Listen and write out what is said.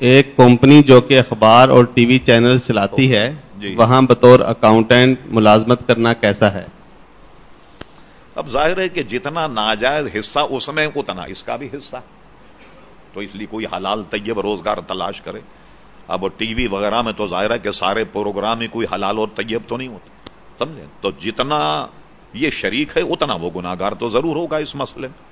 ایک کمپنی جو کہ اخبار اور ٹی وی چینل چلاتی ہے جی۔ وہاں بطور اکاؤنٹینٹ ملازمت کرنا کیسا ہے؟ اب ظاہر ہے کہ جتنا ناجائز حصہ اس میں اتنا اس کا بھی حصہ۔ تو اس لیے کوئی حلال طیب روزگار تلاش کرے۔ اب ٹی وی وغیرہ میں تو ظاہر ہے کہ سارے پروگرام ہی کوئی حلال اور طیب تو نہیں ہوتے سمجھے؟ تو جتنا یہ شریک ہے اتنا وہ گناگار تو ضرور ہوگا اس مسئلے میں۔